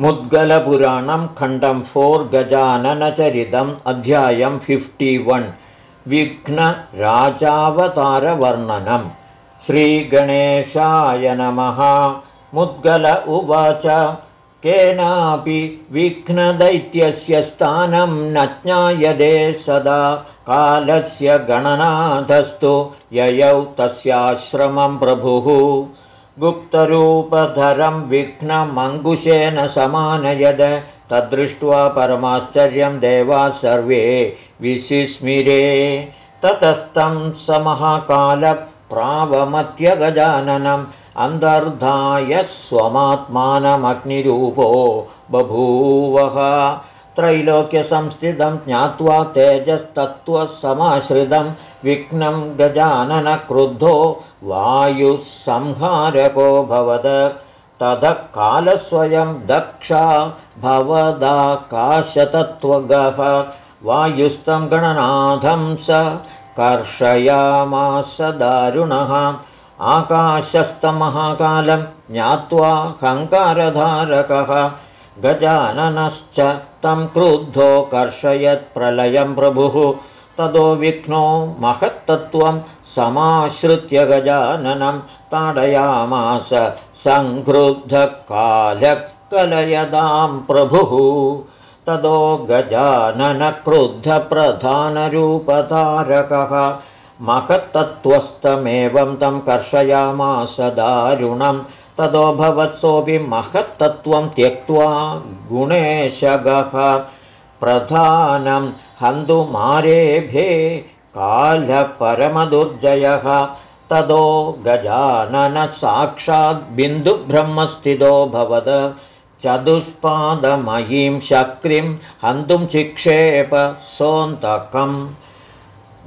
मुद्गलपुराणं खण्डं फोर् गजाननचरितम् अध्यायं fifty one विघ्नराजावतारवर्णनं. श्रीगणेशाय नमः. मुद्गल उवाच. केनापि विघ्नदैत्यस्य स्थानं न ज्ञायते सदा. कालस्य गणनाथस्तु ययौ तस्याश्रमं प्रभुः गुप्तरूपधरं विघ्नमङ्कुशेन समानयद तद्दृष्ट्वा परमाश्चर्यं देवा सर्वे विसिस्मिरे ततस्तं समहाकालप्रावमत्यगजाननम् अन्तर्धाय स्वमात्मानमग्निरूपो बभूवः। त्रैलोक्यसंस्थितं ज्ञात्वा तेजस्तत्त्वसमाश्रितं विघ्नं गजाननक्रुद्धो वायुसंहारको भवद। ततः कालस्वयं दक्षा भवदाकाशतत्त्वगः। वायुस्तं गणनाथं स कर्षयामास दारुणः। आकाशस्तमहाकालं ज्ञात्वा कङ्कारधारकः गजाननश्च तं क्रुद्धो कर्षयत्प्रलयं प्रभुः ततो विघ्नो महत्तत्त्वं समाश्रित्य गजाननं ताडयामास सङ्क्रुद्धकालकलयदां प्रभुः। ततो गजाननक्रुद्धप्रधानरूपधारकः महत्तत्त्वस्तमेवं तं कर्षयामास दारुणं। ततो भवत्सोऽपि महत्तत्त्वं त्यक्त्वा गुणेशगः प्रधानं हन्तुमारेभे कालपरमदुर्जयः। ततो गजाननसाक्षाद्बिन्दुब्रह्मस्थितो भवद। चतुष्पादमयीं शक्तिं हन्तुं चिक्षेप सोऽन्तकम्।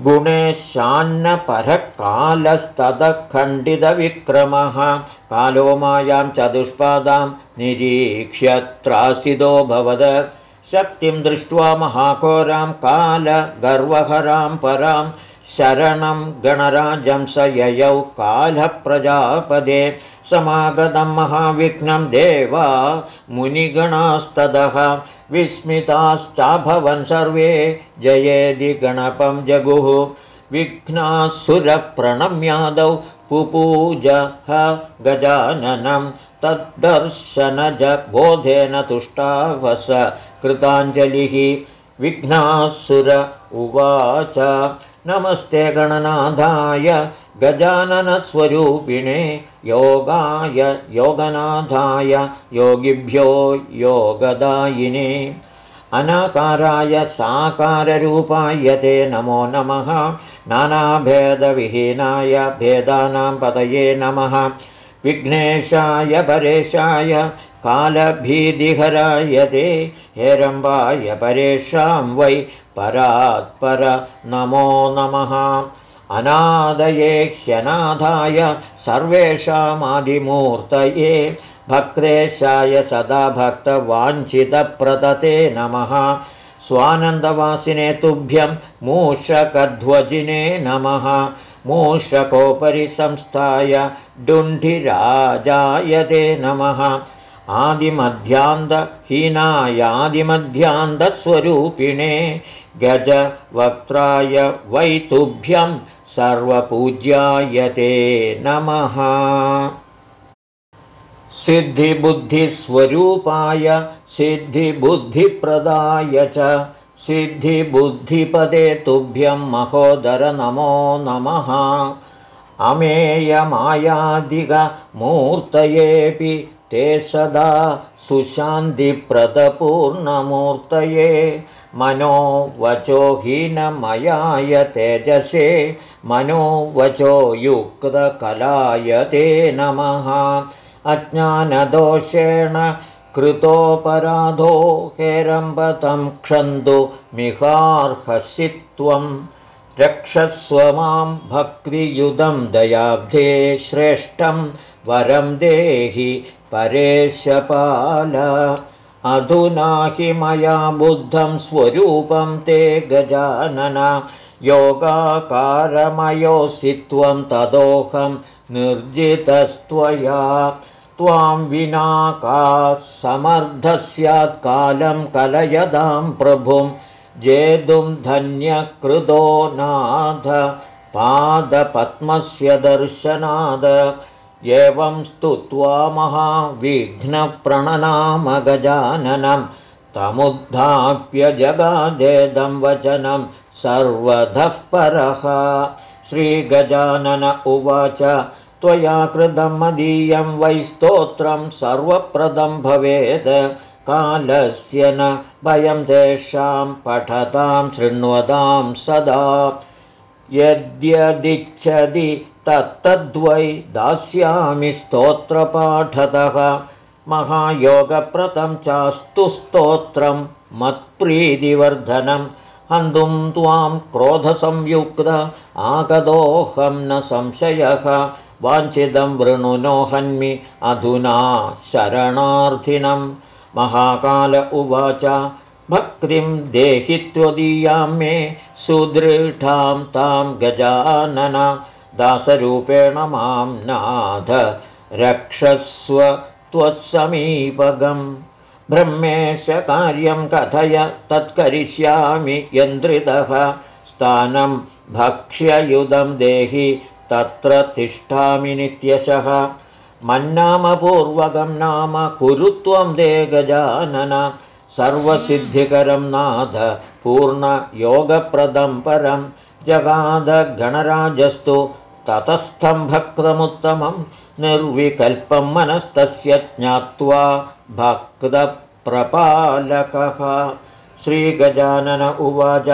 गुणेशान्नपरकालस्तदखण्डितविक्रमः कालो मायां चतुष्पादां निरीक्ष्य त्रासितो भवद शक्तिं दृष्ट्वा महाकोरां कालगर्वहरां परां शरणं गणराजं स ययौ कालप्रजापदे। समागतं महाविघ्नं देवा मुनिगणास्तदः विस्मिताश्चाभवन् सर्वे। जयेदि गणपं जगुः विघ्नासुरप्रणम्यादौ पुपूजः गजाननं तद्दर्शनजबोधेन तुष्टावस। कृताञ्जलिः विघ्नासुर उवाच। नमस्ते गणनाथाय गजाननस्वरूपिणे योगाय योगनाथाय योगिभ्यो योगदायिने। अनाकाराय साकाररूपाय ते नमो नमः। नानाभेदविहीनाय भेदानां पदये नमः विघ्नेशाय परेशाय कालभीतिहराय ते हेरम्बाय परेषां वै परात्पर नमो नमः। अनादये ह्यनाथाय सर्वेषामादिमूर्तये भक्तेशाय सदा भक्तवाञ्छितप्रदते नमः। स्वानन्दवासिने तुभ्यं मूषकध्वजिने नमः मूषकोपरि संस्थाय डुण्ढिराजायते नमः। आदिमध्यान्तहीनायादिमध्यान्तस्वरूपिणे गजवक्त्राय वैतुभ्यं सर्वपूज्यायते नमः। सिद्धिबुद्धिस्वरूपाय सिद्धिबुद्धिप्रदाय च सिद्धिबुद्धिपदे तुभ्यं महोदरनमो नमः। अमेयमायादिगमूर्तयेऽपि ते सदा सुशान्तिप्रदपूर्णमूर्तये। मनो वचोहीनमयाय तेजसे मनो वचो युक्तकलाय ते नमः। अज्ञानदोषेण कृतोपराधो हेरम्बतं क्षन्तु मिहार्हसि त्वं रक्षस्व मां भक्तियुधं दयाब्धे श्रेष्ठं वरं देहि परेशपाल। अधुना हि मया बुद्धं स्वरूपं ते गजानन। योगाकारमयोऽसि त्वं तदोहं निर्जितस्त्वया त्वां विना का समर्थः स्यात् कालं कलयदां प्रभुं जेतुं धन्यकृतो नाथ पादपद्मस्य दर्शनाद। एवं स्तुत्वा महाविघ्नप्रणनामगजाननं तमुद्धाप्य जगादेदं वचनं सर्वधः परः। श्रीगजानन उवाच त्वया कृतं मदीयं वै स्तोत्रं सर्वप्रदं भवेत्। कालस्य न भयं तेषां पठतां शृण्वतां सदा। यद्यदिच्छति तत्तद्वै दास्यामि स्तोत्रपाठतः। महायोगप्रदं चास्तु स्तोत्रं मत्प्रीतिवर्धनं। हन्तुं त्वां क्रोधसंयुक्त आगदोऽहं न संशयः वाञ्छितं वृणुनो हन्मि अधुना शरणार्थिनं। महाकाल उवाच भक्तिं देहि त्वदीयां मे सुदृढां तां गजानन दासरूपेण मां नाथ रक्षस्व त्वत्समीपगम् ब्रह्मेश कार्यं कथय तत्करिष्यामि यन्त्रितः स्थानं भक्ष्ययुधं देहि तत्र तिष्ठामि नित्यशः। मन्नामपूर्वकं नाम कुरुत्वं दे गजानन सर्वसिद्धिकरं नाथ पूर्णयोगप्रदं परं जगादगणराजस्तु ततस्थं भक्तमुत्तमं निर्विकल्पं मनस्तस्य ज्ञात्वा भक्तप्रपालकः। श्रीगजानन उवाच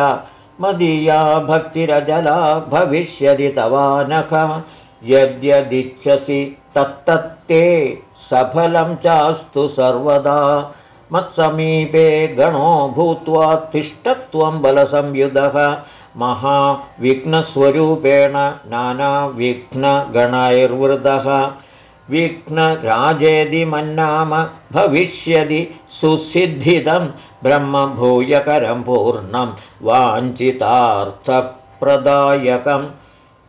मदीया भक्तिरजला भविष्यति तवानख। यद्यदिच्छसि तत्तत्ते सफलं चास्तु सर्वदा। मत्समीपे गणो भूत्वा तिष्ठत्वं बलसंयुधः। महाविघ्नस्वरूपेण नानाविघ्नगणैर्वृतः विघ्नराजेदिमन्नाम भविष्यति सुसिद्धिदं ब्रह्मभूयकरं पूर्णं वाञ्छितार्थप्रदायकं।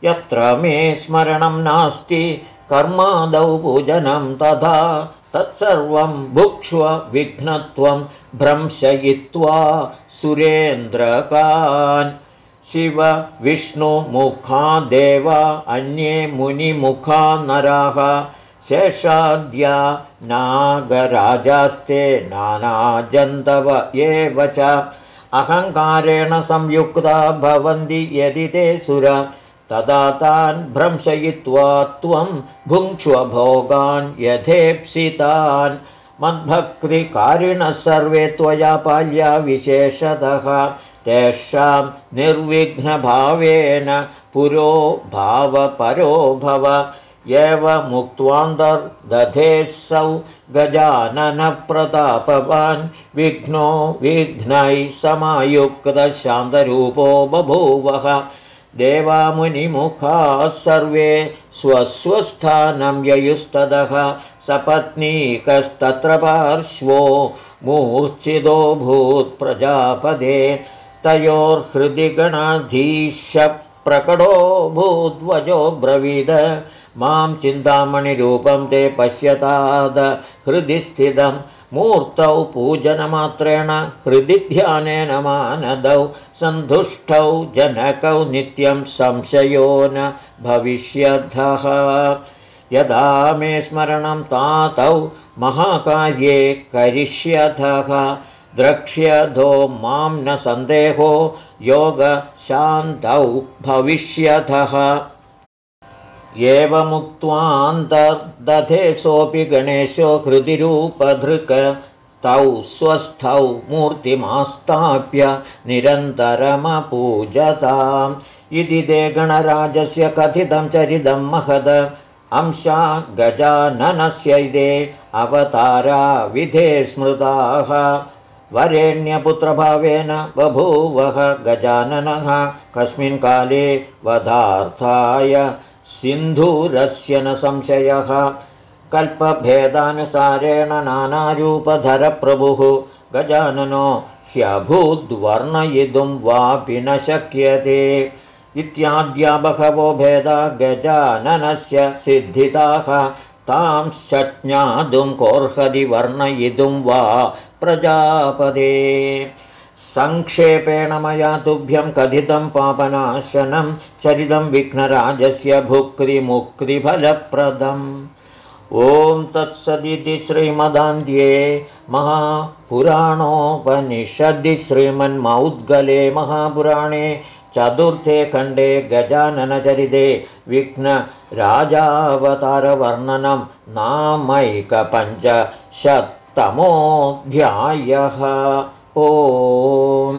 यत्र मे स्मरणं नास्ति कर्मादौ पूजनं तथा तत्सर्वं भुक्ष्व विघ्नत्वं भ्रंशयित्वा सुरेन्द्रकान्। शिव विष्णुमुखा देवा अन्ये मुनिमुखा नराः शेषाद्या नागराजास्ते नानाजन्तव एव च। अहङ्कारेण संयुक्ता भवन्ति यदि ते सुर। तदा तान् भ्रंशयित्वा त्वं भुङ्क्ष्वभोगान् यथेप्सितान् मद्भक्तिकारिणः सर्वे त्वया पाल्या विशेषतः। तेषां निर्विघ्नभावेन पुरो भावपरो भव एवमुक्त्वान्तर्दधेऽसौ गजाननप्रतापवान् विघ्नो विघ्नैः समायुक्तशान्तरूपो बभूवः। देवामुनिमुखाः सर्वे स्वस्वस्थानं ययुस्ततः सपत्नीकस्तत्र पार्श्वो मूर्च्छिदोऽभूत्प्रजापदे तयोर्हृदि गणाधीशप्रकटो भूद्वजो ब्रवीद मां चिन्तामणिरूपं ते पश्यताद हृदि स्थितं मूर्तौ पूजनमात्रेण हृदि ध्यानेन मानदौ सन्तुष्टौ जनकौ नित्यं संशयो न भविष्यधः यदा मे स्मरणं तातौ महाकार्ये करिष्यथः द्रक्ष्यधो मां न सन्देहो योगशान्तौ भविष्यथः एवमुक्त्वान्तर्दधे सोऽपि गणेशो हृदिरूपधृक् तौ स्वस्थौ मूर्तिमास्ताप्य निरन्तरमपूजताम्। इति ते गणराजस्य कथितं चरितं महद। अंशा गजाननस्यैदे अवतारा विधे स्मृताः। वरेण्यपुत्रभावेन बभूवः गजाननः। कस्मिन् काले वधार्थाय सिन्धूरस्य न संशयः। कल्पभेदानुसारेण नानारूपधरप्रभुः। गजाननो ह्यभूद्वर्णयितुं वापि न शक्यते। इत्याद्या बहवो भेदा गजाननस्य सिद्धिताः। तांश्च ज्ञातुं कोर्हदि वर्णयितुं वा प्रजापदे सङ्क्षेपेण मया तुभ्यं कथितं पापनाशनं चरितं विघ्नराजस्य भुक्तिमुक्तिफलप्रदम्। ॐ तत्सदिति श्रीमदान्ध्ये महापुराणोपनिषदि श्रीमन्मौद्गले महापुराणे चतुर्थे खण्डे गजाननचरिते विघ्नराजावतारवर्णनं नामैकपञ्चशत्तमोऽध्यायः ओम्